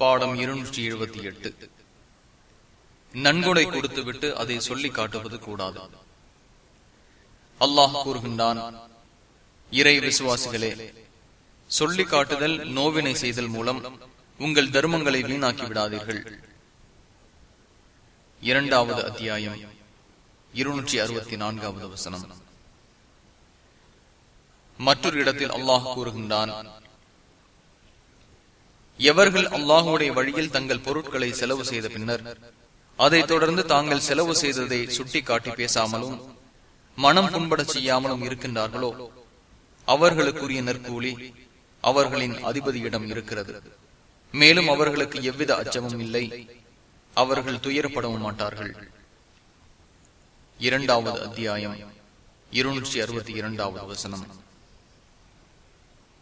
பாடம் இருநூற்றி எழுபத்தி எட்டு. நன்கொடை கொடுத்துவிட்டு அதை சொல்லி காட்டுவது கூடாது. அல்லாஹ் கூறுகின்றான் இறை விசுவாசிகளே சொல்லி காட்டுதல் நோவினை செய்தல் மூலம் உங்கள் தர்மங்களை வீணாக்கி விடாதீர்கள். இரண்டாவது அத்தியாயம் இருநூற்றி அறுபத்தி நான்காவது வசனம். மற்றொரு இடத்தில் அல்லாஹ் கூறுகின்றான் எவர்கள் அல்லாஹுடைய வழியில் தங்கள் பொருட்களை செலவு செய்த பின்னர் அதை தொடர்ந்து தாங்கள் செலவு செய்ததை சுட்டிக்காட்டி பேசாமலும் மனம் புண்பட செய்யாமலும் இருக்கின்றார்களோ? அவர்களுக்குரிய நற்கூலி அவர்களின் அதிபதியிடம் இருக்கிறது. மேலும் அவர்களுக்கு எவ்வித அச்சமும் இல்லை. அவர்கள் துயரப்படவும் மாட்டார்கள். இரண்டாவது அத்தியாயம் இருநூற்றி அறுபத்தி இரண்டாவது வசனம்.